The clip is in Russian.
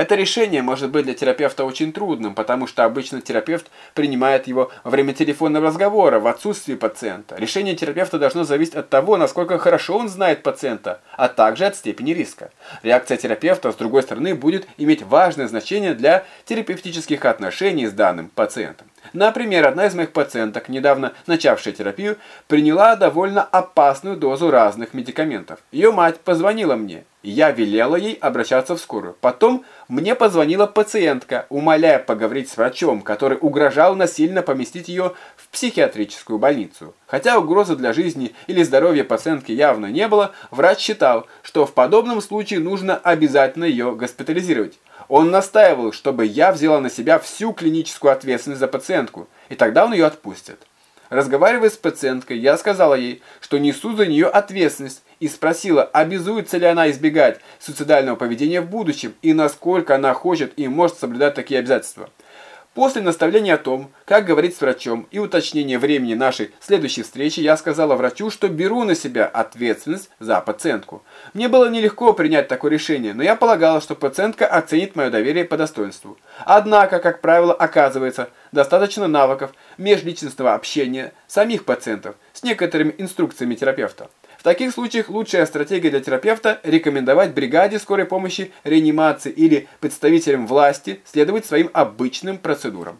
Это решение может быть для терапевта очень трудным, потому что обычно терапевт принимает его во время телефонного разговора в отсутствии пациента. Решение терапевта должно зависеть от того, насколько хорошо он знает пациента, а также от степени риска. Реакция терапевта, с другой стороны, будет иметь важное значение для терапевтических отношений с данным пациентом. Например, одна из моих пациенток, недавно начавшая терапию, приняла довольно опасную дозу разных медикаментов. Ее мать позвонила мне, я велела ей обращаться в скорую. Потом мне позвонила пациентка, умоляя поговорить с врачом, который угрожал насильно поместить ее в психиатрическую больницу. Хотя угрозы для жизни или здоровья пациентки явно не было, врач считал, что в подобном случае нужно обязательно ее госпитализировать. Он настаивал, чтобы я взяла на себя всю клиническую ответственность за пациентку, и тогда он ее отпустит. Разговаривая с пациенткой, я сказала ей, что несу за нее ответственность, и спросила, обязуется ли она избегать суицидального поведения в будущем, и насколько она хочет и может соблюдать такие обязательства. После наставления о том, как говорить с врачом и уточнения времени нашей следующей встречи, я сказала врачу, что беру на себя ответственность за пациентку. Мне было нелегко принять такое решение, но я полагала, что пациентка оценит мое доверие по достоинству. Однако, как правило, оказывается, достаточно навыков межличностного общения самих пациентов с некоторыми инструкциями терапевта. В таких случаях лучшая стратегия для терапевта – рекомендовать бригаде скорой помощи, реанимации или представителям власти следовать своим обычным процедурам.